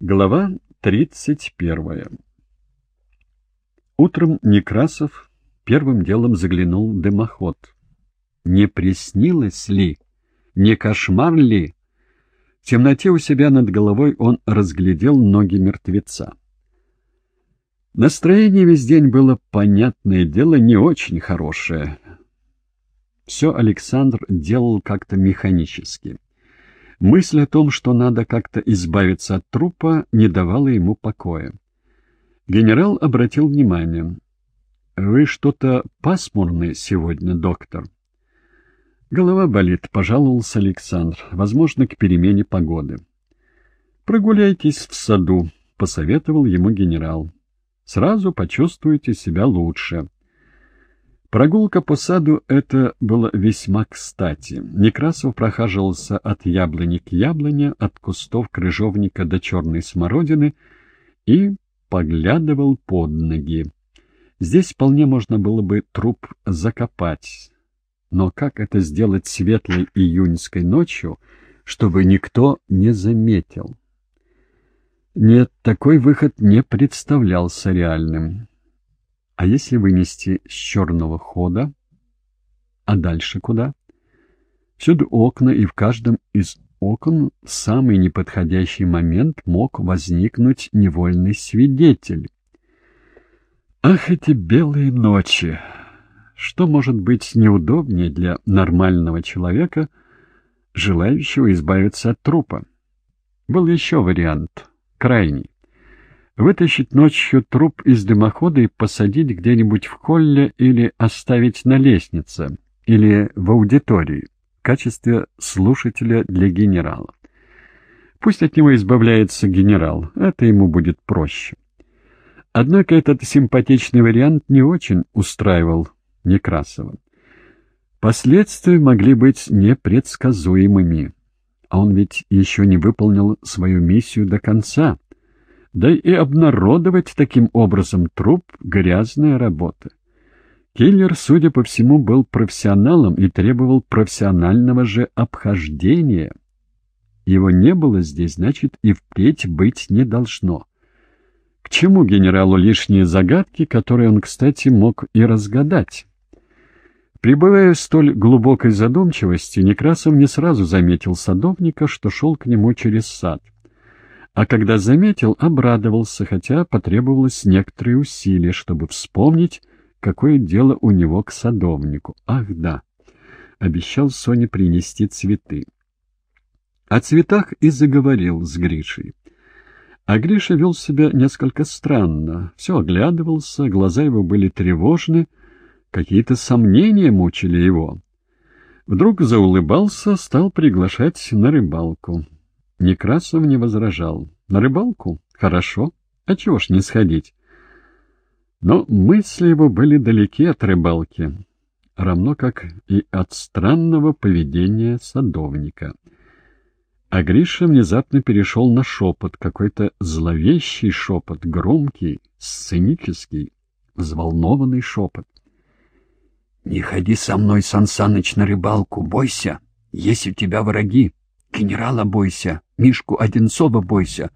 Глава 31 Утром Некрасов первым делом заглянул в дымоход. Не приснилось ли? Не кошмар ли? В темноте у себя над головой он разглядел ноги мертвеца. Настроение весь день было, понятное дело, не очень хорошее. Все Александр делал как-то механически. Мысль о том, что надо как-то избавиться от трупа, не давала ему покоя. Генерал обратил внимание. «Вы что-то пасмурный сегодня, доктор?» «Голова болит», — пожаловался Александр, возможно, к перемене погоды. «Прогуляйтесь в саду», — посоветовал ему генерал. «Сразу почувствуете себя лучше». Прогулка по саду — это было весьма кстати. Некрасов прохаживался от яблони к яблоне, от кустов крыжовника до черной смородины и поглядывал под ноги. Здесь вполне можно было бы труп закопать. Но как это сделать светлой июньской ночью, чтобы никто не заметил? Нет, такой выход не представлялся реальным. А если вынести с черного хода? А дальше куда? Всюду окна, и в каждом из окон в самый неподходящий момент мог возникнуть невольный свидетель. Ах, эти белые ночи! Что может быть неудобнее для нормального человека, желающего избавиться от трупа? Был еще вариант, крайний. Вытащить ночью труп из дымохода и посадить где-нибудь в холле или оставить на лестнице, или в аудитории, в качестве слушателя для генерала. Пусть от него избавляется генерал, это ему будет проще. Однако этот симпатичный вариант не очень устраивал Некрасова. Последствия могли быть непредсказуемыми, а он ведь еще не выполнил свою миссию до конца — да и обнародовать таким образом труп — грязная работа. Киллер, судя по всему, был профессионалом и требовал профессионального же обхождения. Его не было здесь, значит, и впредь быть не должно. К чему генералу лишние загадки, которые он, кстати, мог и разгадать? Прибывая в столь глубокой задумчивости, Некрасов не сразу заметил садовника, что шел к нему через сад — а когда заметил, обрадовался, хотя потребовалось некоторые усилия, чтобы вспомнить, какое дело у него к садовнику. Ах, да, обещал Соне принести цветы. О цветах и заговорил с Гришей. А Гриша вел себя несколько странно, все оглядывался, глаза его были тревожны, какие-то сомнения мучили его. Вдруг заулыбался, стал приглашать на рыбалку. Некрасов не возражал. На рыбалку? Хорошо. А чего ж не сходить? Но мысли его были далеки от рыбалки, равно как и от странного поведения садовника. А Гриша внезапно перешел на шепот, какой-то зловещий шепот, громкий, сценический, взволнованный шепот. — Не ходи со мной, Сансаныч, на рыбалку, бойся, есть у тебя враги. Генерала бойся, Мишку Одинцова бойся.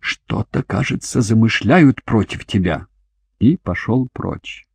Что-то, кажется, замышляют против тебя. И пошел прочь.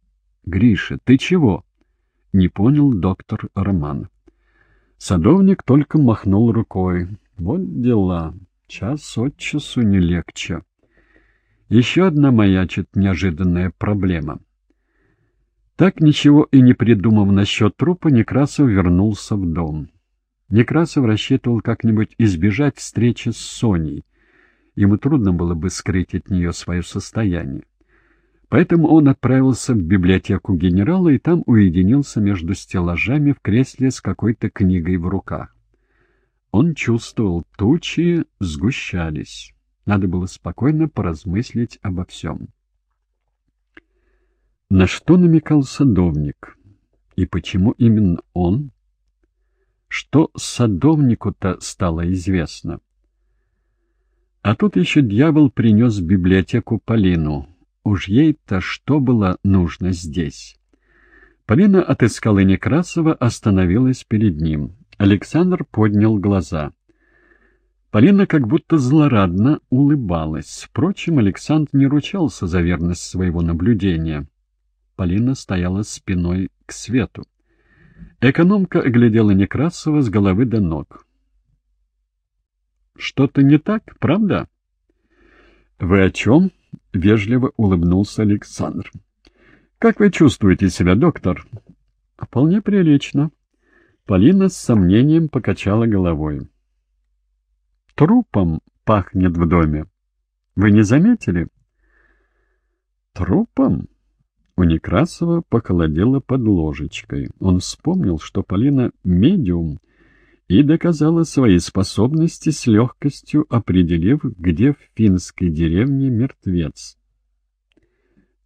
— Гриша, ты чего? — не понял доктор Роман. Садовник только махнул рукой. Вот дела. Час от часу не легче. Еще одна маячит неожиданная проблема. Так ничего и не придумав насчет трупа, Некрасов вернулся в дом. Некрасов рассчитывал как-нибудь избежать встречи с Соней. Ему трудно было бы скрыть от нее свое состояние. Поэтому он отправился в библиотеку генерала и там уединился между стеллажами в кресле с какой-то книгой в руках. Он чувствовал, тучи сгущались. Надо было спокойно поразмыслить обо всем. На что намекал садовник? И почему именно он? Что садовнику-то стало известно? А тут еще дьявол принес в библиотеку Полину. Уж ей-то что было нужно здесь? Полина отыскала Некрасова, остановилась перед ним. Александр поднял глаза. Полина как будто злорадно улыбалась. Впрочем, Александр не ручался за верность своего наблюдения. Полина стояла спиной к свету. Экономка оглядела Некрасова с головы до ног. «Что-то не так, правда?» «Вы о чем?» — вежливо улыбнулся Александр. «Как вы чувствуете себя, доктор?» «Вполне прилично». Полина с сомнением покачала головой. «Трупом пахнет в доме. Вы не заметили?» «Трупом?» У Некрасова похолодело под ложечкой. Он вспомнил, что Полина — медиум, и доказала свои способности с легкостью, определив, где в финской деревне мертвец.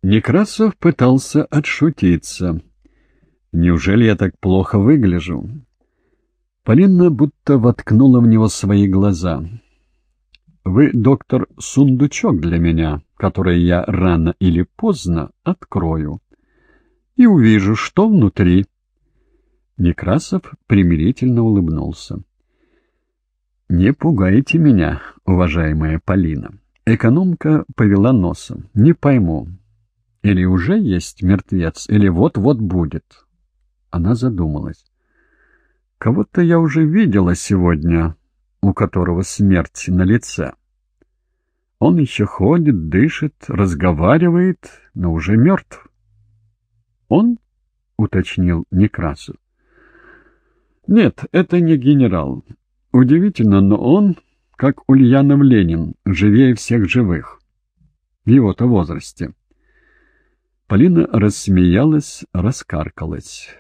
Некрасов пытался отшутиться. «Неужели я так плохо выгляжу?» Полина будто воткнула в него свои глаза. «Вы, доктор, сундучок для меня, который я рано или поздно открою, и увижу, что внутри». Некрасов примирительно улыбнулся. «Не пугайте меня, уважаемая Полина». Экономка повела носом. «Не пойму, или уже есть мертвец, или вот-вот будет. Она задумалась. Кого-то я уже видела сегодня, у которого смерть на лице. Он еще ходит, дышит, разговаривает, но уже мертв. Он? — уточнил Некрасов. Нет, это не генерал. Удивительно, но он, как Ульянов Ленин, живее всех живых. В его-то возрасте. Полина рассмеялась, раскаркалась.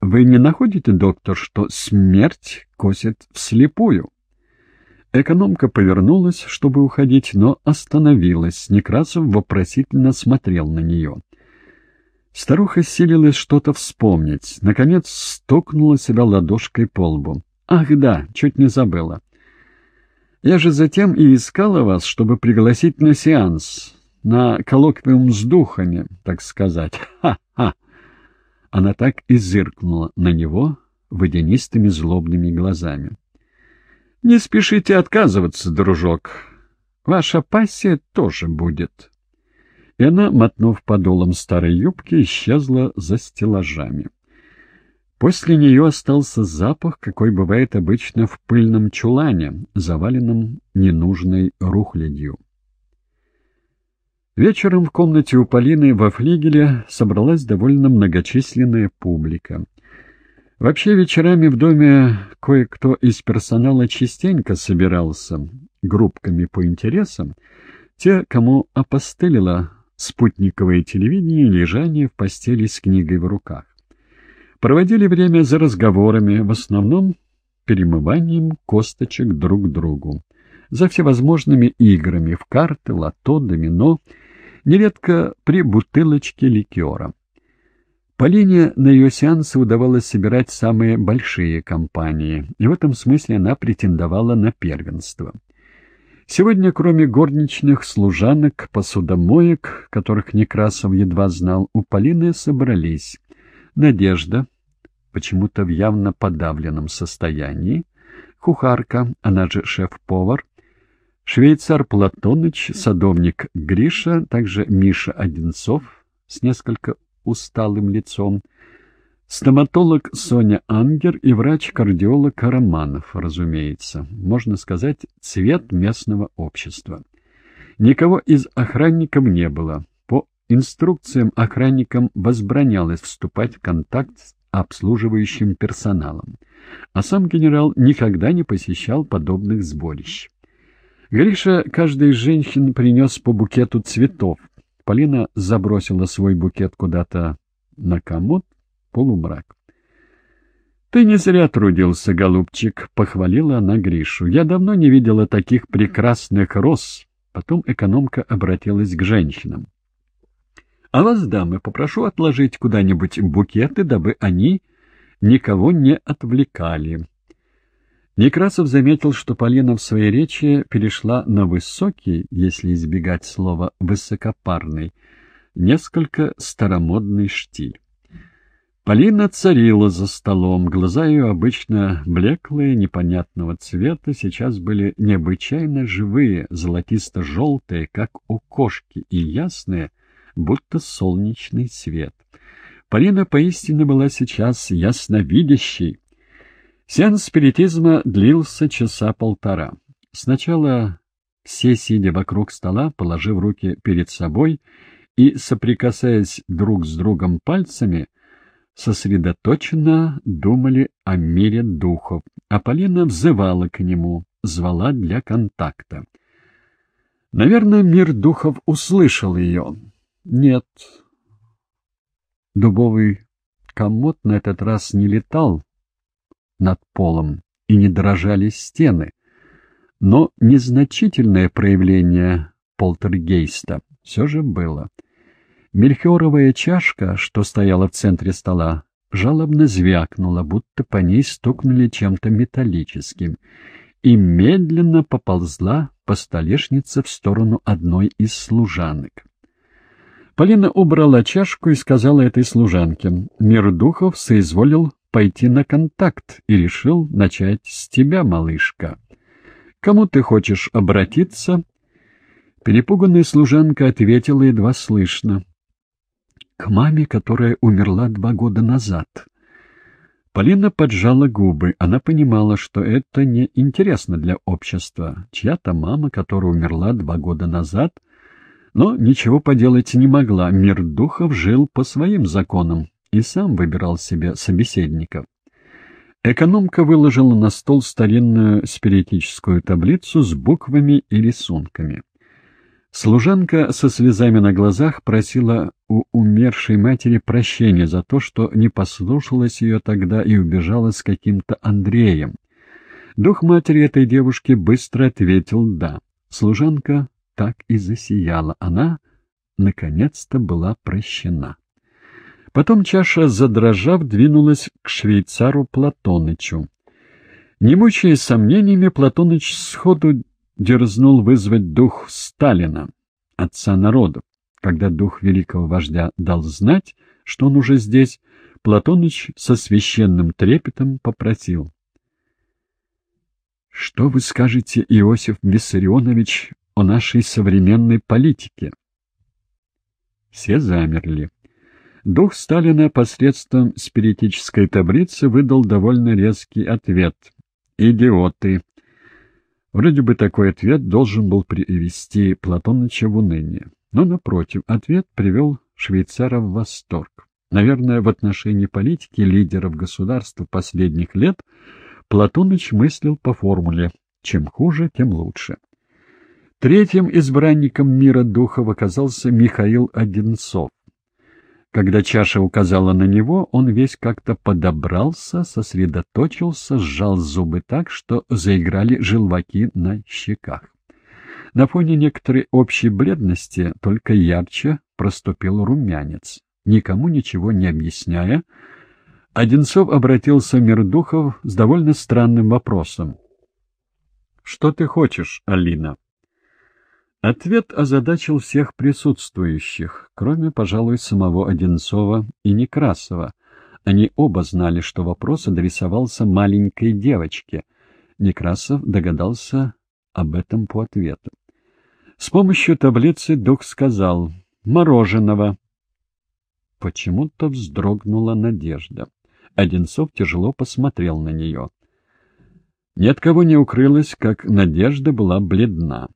«Вы не находите, доктор, что смерть косит вслепую?» Экономка повернулась, чтобы уходить, но остановилась. Некрасов вопросительно смотрел на нее. Старуха силилась что-то вспомнить. Наконец стукнула себя ладошкой по лбу. «Ах да, чуть не забыла. Я же затем и искала вас, чтобы пригласить на сеанс на коллоквиум с духами, так сказать. Ха-ха!» Она так и зыркнула на него водянистыми злобными глазами. «Не спешите отказываться, дружок. Ваша пассия тоже будет». И она, мотнув подолом старой юбки, исчезла за стеллажами. После нее остался запах, какой бывает обычно в пыльном чулане, заваленном ненужной рухлядью. Вечером в комнате у Полины во флигеле собралась довольно многочисленная публика. Вообще вечерами в доме кое-кто из персонала частенько собирался группками по интересам, те, кому опостылило спутниковое телевидение лежание в постели с книгой в руках. Проводили время за разговорами, в основном перемыванием косточек друг другу, за всевозможными играми в карты, лото, домино — нередко при бутылочке ликера. Полине на ее сеансы удавалось собирать самые большие компании, и в этом смысле она претендовала на первенство. Сегодня, кроме горничных, служанок, посудомоек, которых Некрасов едва знал, у Полины собрались Надежда, почему-то в явно подавленном состоянии, кухарка, она же шеф-повар, Швейцар Платоныч, садовник Гриша, также Миша Одинцов с несколько усталым лицом, стоматолог Соня Ангер и врач-кардиолог Романов, разумеется, можно сказать, цвет местного общества. Никого из охранников не было. По инструкциям охранникам возбранялось вступать в контакт с обслуживающим персоналом, а сам генерал никогда не посещал подобных сборищ. Гриша каждой женщин принес по букету цветов. Полина забросила свой букет куда-то на комод, полумрак. «Ты не зря трудился, голубчик», — похвалила она Гришу. «Я давно не видела таких прекрасных роз». Потом экономка обратилась к женщинам. «А вас, дамы, попрошу отложить куда-нибудь букеты, дабы они никого не отвлекали». Некрасов заметил, что Полина в своей речи перешла на высокий, если избегать слова «высокопарный», несколько старомодный штиль. Полина царила за столом, глаза ее обычно блеклые, непонятного цвета, сейчас были необычайно живые, золотисто-желтые, как у кошки, и ясные, будто солнечный свет. Полина поистине была сейчас ясновидящей. Сеанс спиритизма длился часа полтора. Сначала все, сидя вокруг стола, положив руки перед собой и, соприкасаясь друг с другом пальцами, сосредоточенно думали о мире духов, а Полина взывала к нему, звала для контакта. Наверное, мир духов услышал ее. Нет. Дубовый комод на этот раз не летал над полом и не дрожали стены, но незначительное проявление полтергейста все же было — Мельхиоровая чашка, что стояла в центре стола, жалобно звякнула, будто по ней стукнули чем-то металлическим, и медленно поползла по столешнице в сторону одной из служанок. Полина убрала чашку и сказала этой служанке, «Мир духов соизволил пойти на контакт и решил начать с тебя, малышка. Кому ты хочешь обратиться?» Перепуганная служанка ответила едва слышно к маме, которая умерла два года назад. Полина поджала губы. Она понимала, что это не интересно для общества. Чья-то мама, которая умерла два года назад, но ничего поделать не могла. Мир духов жил по своим законам и сам выбирал себе собеседников. Экономка выложила на стол старинную спиритическую таблицу с буквами и рисунками. Служанка со слезами на глазах просила у умершей матери прощения за то, что не послушалась ее тогда и убежала с каким-то Андреем. Дух матери этой девушки быстро ответил «да». Служанка так и засияла. Она, наконец-то, была прощена. Потом чаша, задрожав, двинулась к швейцару Платонычу. Не мучаясь сомнениями, Платоныч сходу дерзнул вызвать дух Сталина, отца народов. Когда дух великого вождя дал знать, что он уже здесь, Платоныч со священным трепетом попросил. «Что вы скажете, Иосиф Виссарионович, о нашей современной политике?» Все замерли. Дух Сталина посредством спиритической таблицы выдал довольно резкий ответ. «Идиоты!» Вроде бы такой ответ должен был привести Платоныча в уныние. Но, напротив, ответ привел швейцара в восторг. Наверное, в отношении политики лидеров государства последних лет Платоныч мыслил по формуле «чем хуже, тем лучше». Третьим избранником мира духов оказался Михаил Одинцов. Когда чаша указала на него, он весь как-то подобрался, сосредоточился, сжал зубы так, что заиграли желваки на щеках. На фоне некоторой общей бледности только ярче проступил румянец. Никому ничего не объясняя, Одинцов обратился в мир духов с довольно странным вопросом. «Что ты хочешь, Алина?» Ответ озадачил всех присутствующих, кроме, пожалуй, самого Одинцова и Некрасова. Они оба знали, что вопрос адресовался маленькой девочке. Некрасов догадался об этом по ответу. С помощью таблицы дух сказал «мороженого». Почему-то вздрогнула Надежда. Одинцов тяжело посмотрел на нее. Ни от кого не укрылось, как Надежда была бледна.